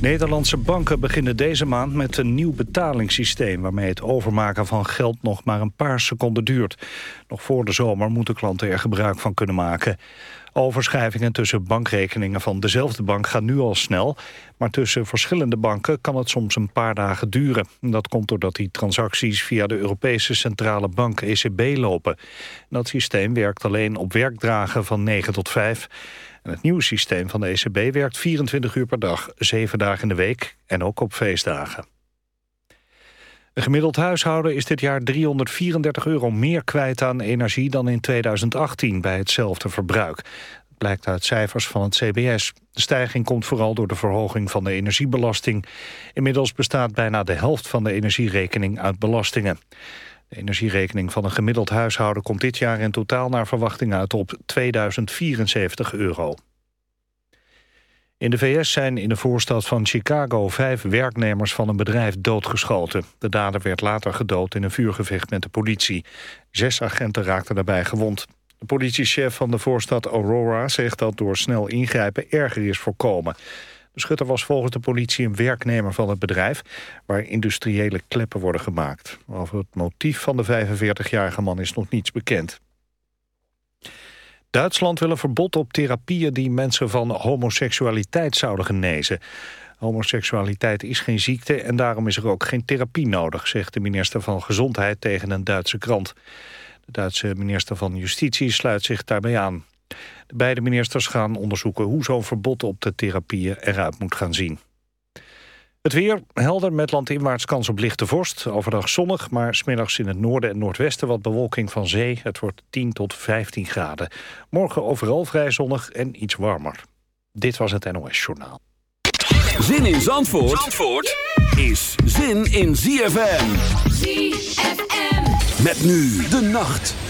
Nederlandse banken beginnen deze maand met een nieuw betalingssysteem... waarmee het overmaken van geld nog maar een paar seconden duurt. Nog voor de zomer moeten klanten er gebruik van kunnen maken. Overschrijvingen tussen bankrekeningen van dezelfde bank gaan nu al snel... maar tussen verschillende banken kan het soms een paar dagen duren. Dat komt doordat die transacties via de Europese Centrale Bank ECB lopen. Dat systeem werkt alleen op werkdagen van 9 tot 5... Het nieuwe systeem van de ECB werkt 24 uur per dag, 7 dagen in de week en ook op feestdagen. Een gemiddeld huishouden is dit jaar 334 euro meer kwijt aan energie dan in 2018 bij hetzelfde verbruik. Dat blijkt uit cijfers van het CBS. De stijging komt vooral door de verhoging van de energiebelasting. Inmiddels bestaat bijna de helft van de energierekening uit belastingen. De energierekening van een gemiddeld huishouden komt dit jaar in totaal naar verwachting uit op 2074 euro. In de VS zijn in de voorstad van Chicago vijf werknemers van een bedrijf doodgeschoten. De dader werd later gedood in een vuurgevecht met de politie. Zes agenten raakten daarbij gewond. De politiechef van de voorstad Aurora zegt dat door snel ingrijpen erger is voorkomen. De schutter was volgens de politie een werknemer van het bedrijf... waar industriële kleppen worden gemaakt. Over het motief van de 45-jarige man is nog niets bekend. Duitsland wil een verbod op therapieën die mensen van homoseksualiteit zouden genezen. Homoseksualiteit is geen ziekte en daarom is er ook geen therapie nodig, zegt de minister van Gezondheid tegen een Duitse krant. De Duitse minister van Justitie sluit zich daarbij aan. De beide ministers gaan onderzoeken hoe zo'n verbod op de therapieën eruit moet gaan zien. Het weer helder met landinwaarts kans op lichte vorst. Overdag zonnig, maar smiddags in het noorden en noordwesten wat bewolking van zee. Het wordt 10 tot 15 graden. Morgen overal vrij zonnig en iets warmer. Dit was het NOS Journaal. Zin in Zandvoort, Zandvoort is zin in ZFM. ZFM. Met nu de nacht.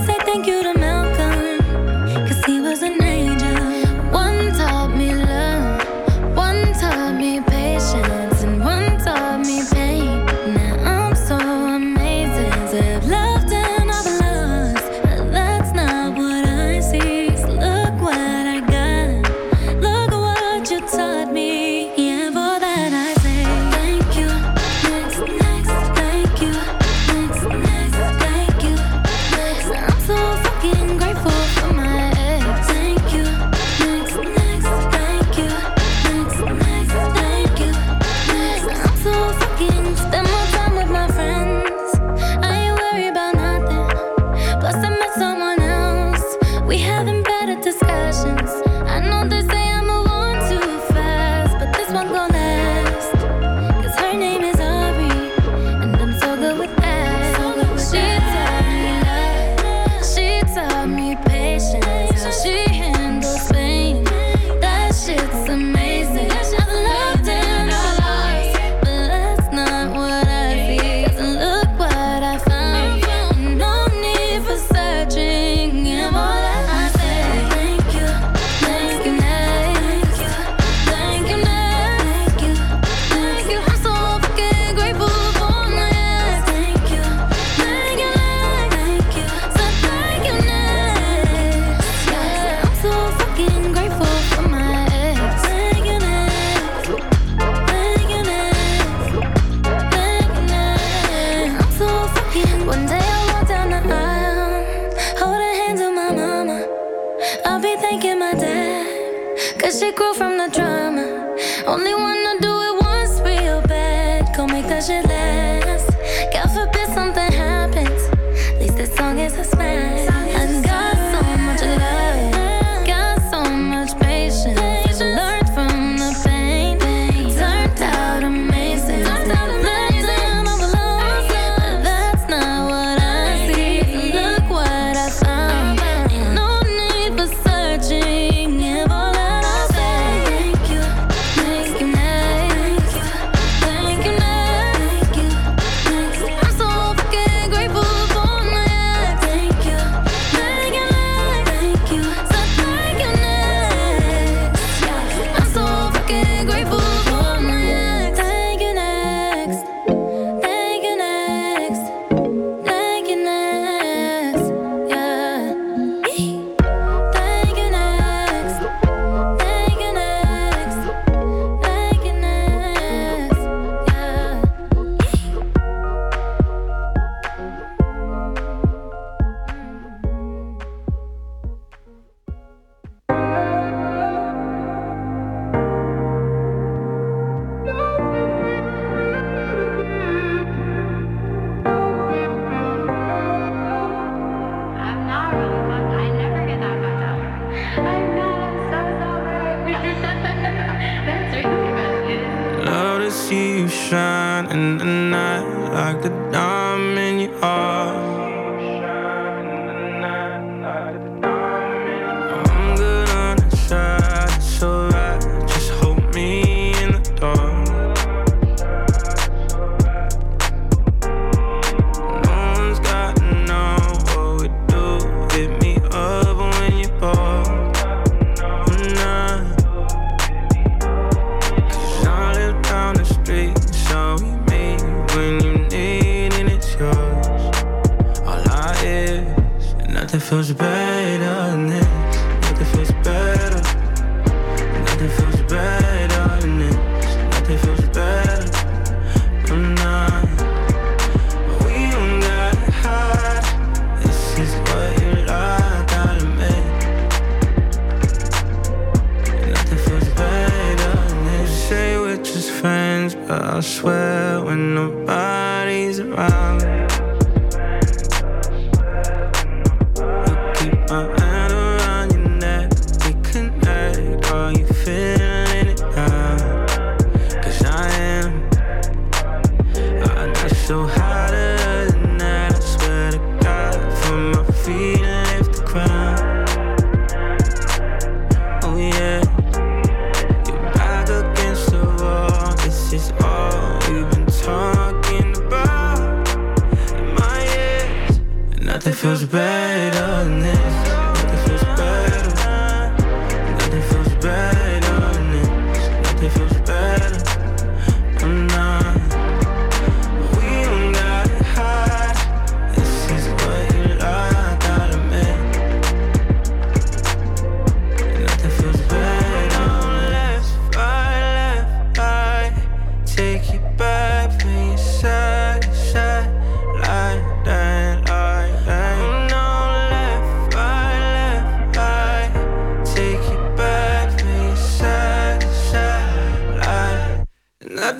it grew from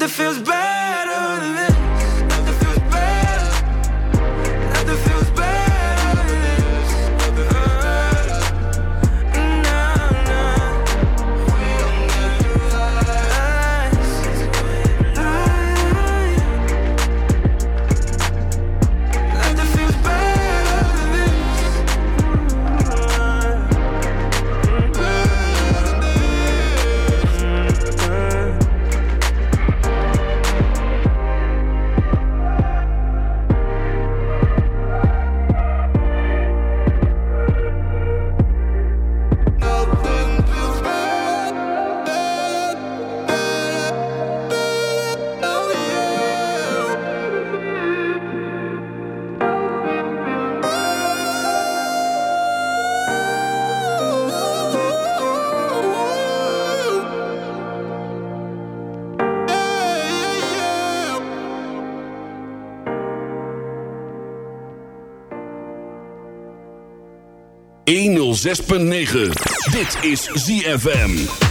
that feels better. 106.9. Dit is ZFM.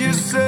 you say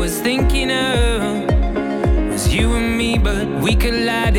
was thinking of was you and me, but we collided.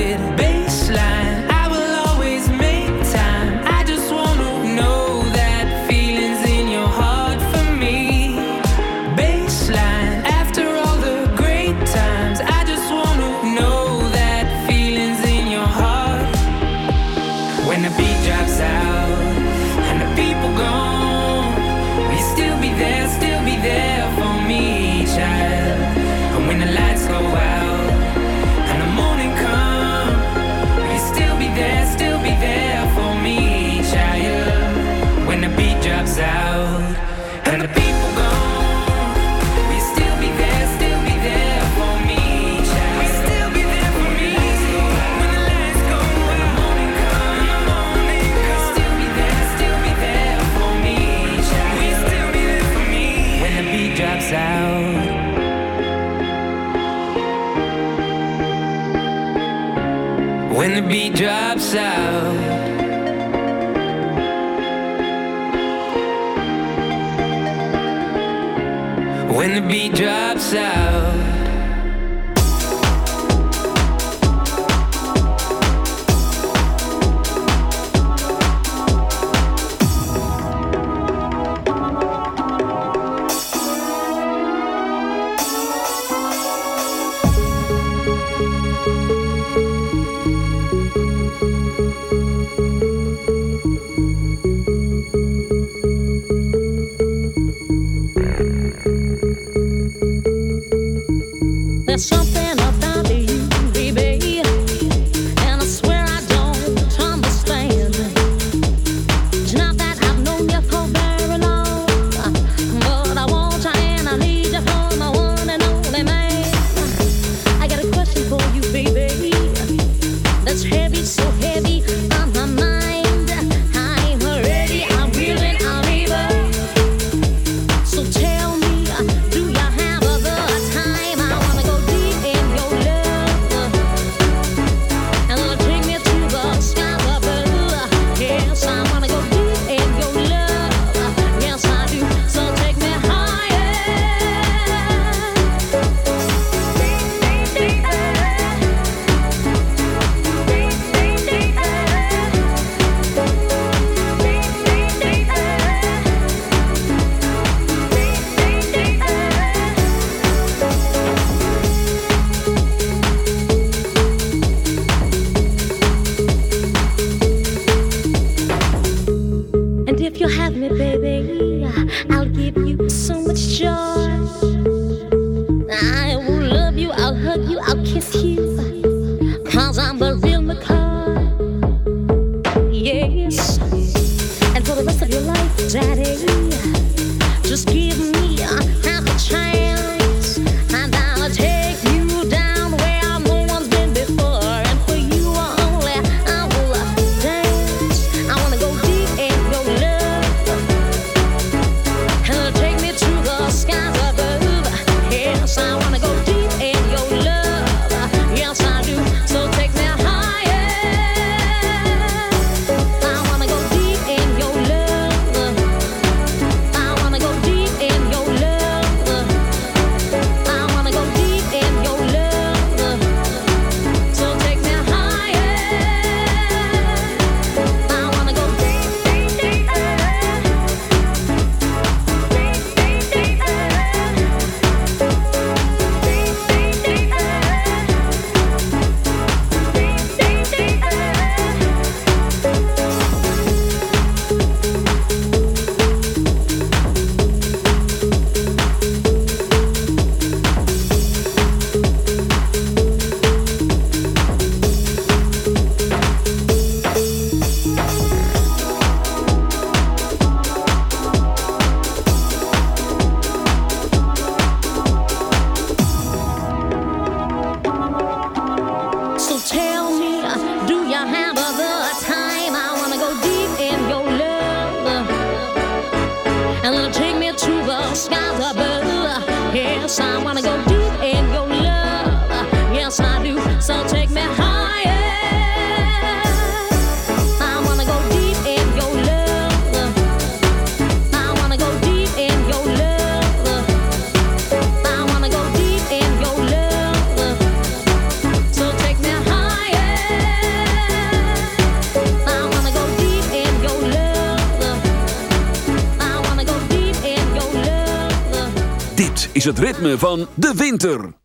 Van de winter.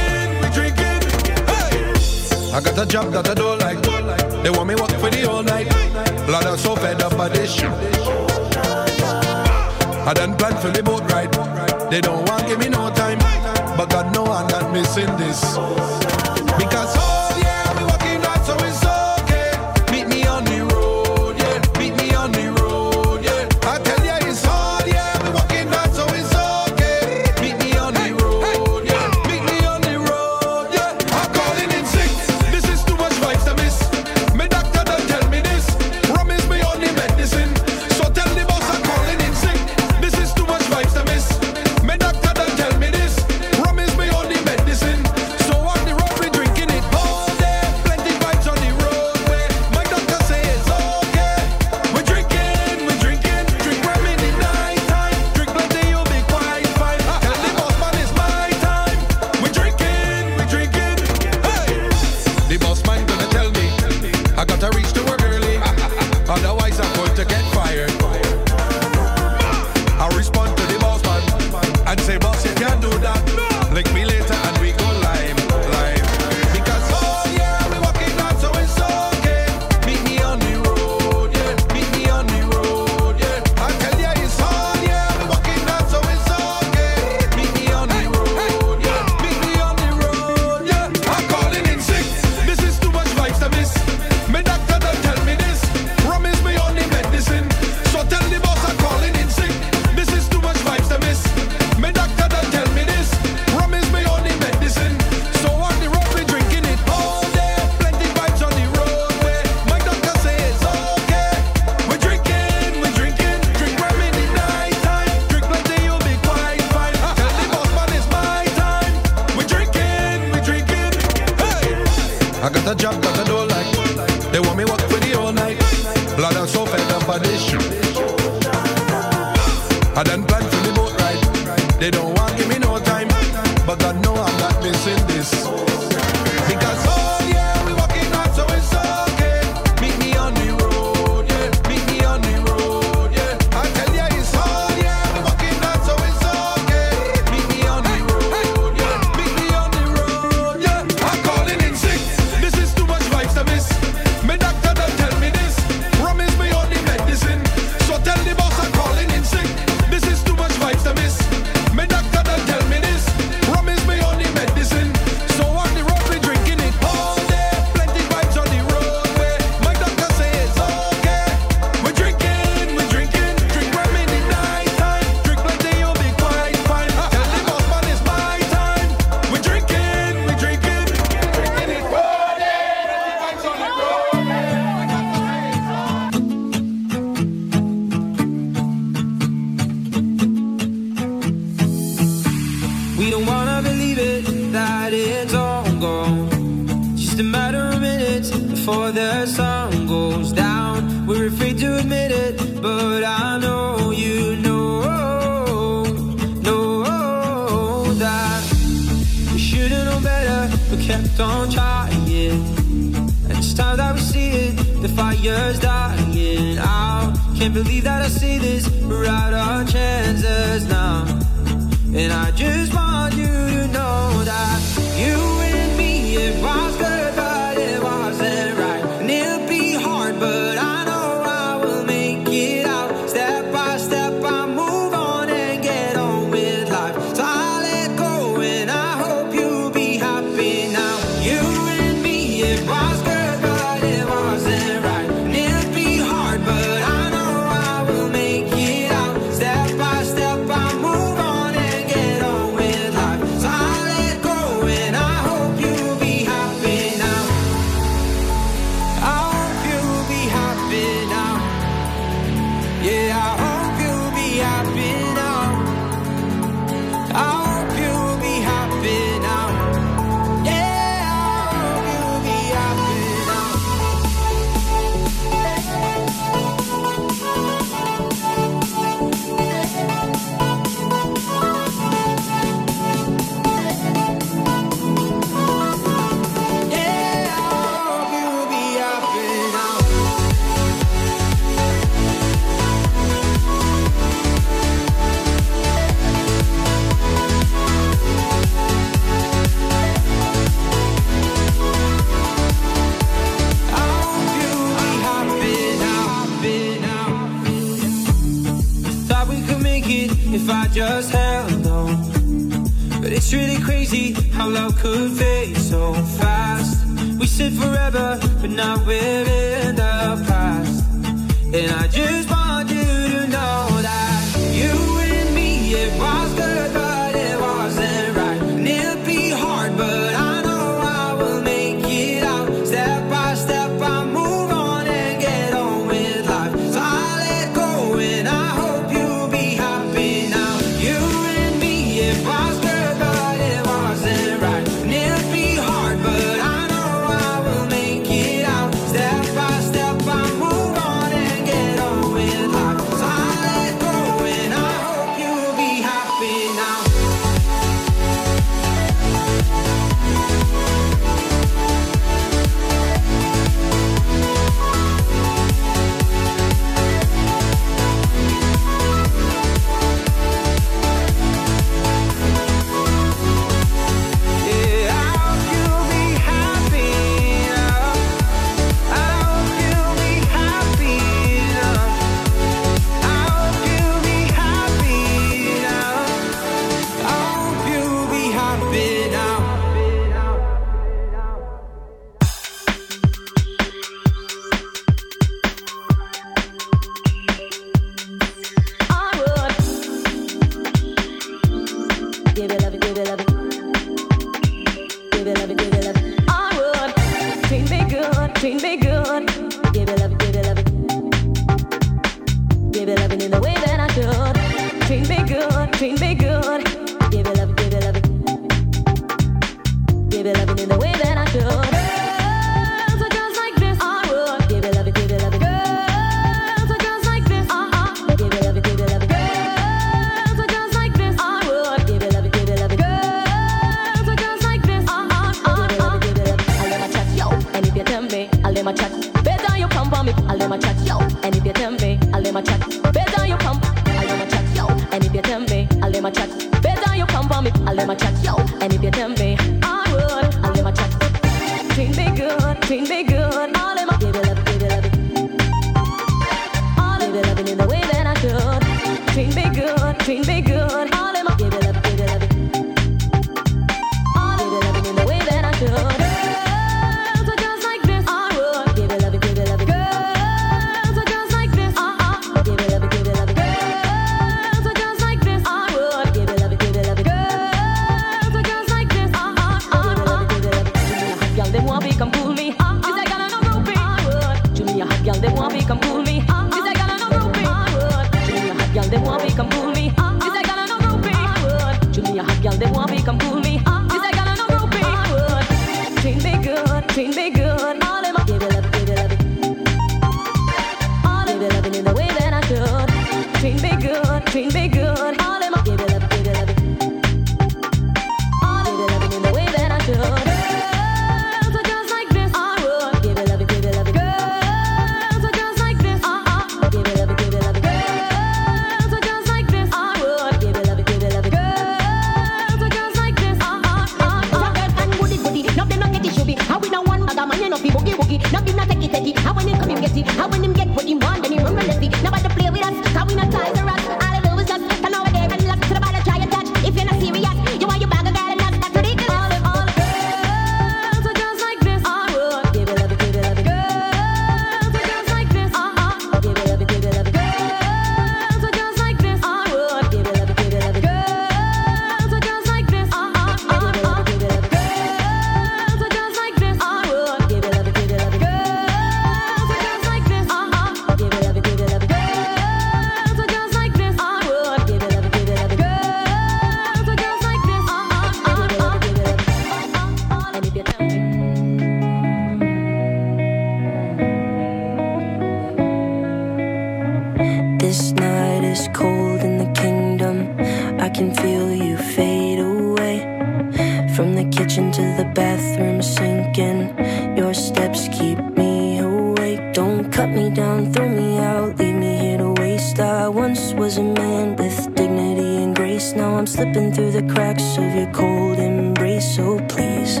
through the cracks of your cold embrace. So please,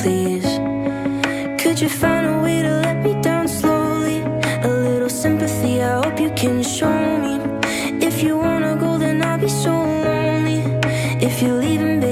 please, could you find a way to let me down slowly? A little sympathy, I hope you can show me. If you wanna go, then I'll be so lonely. If you're leaving, baby.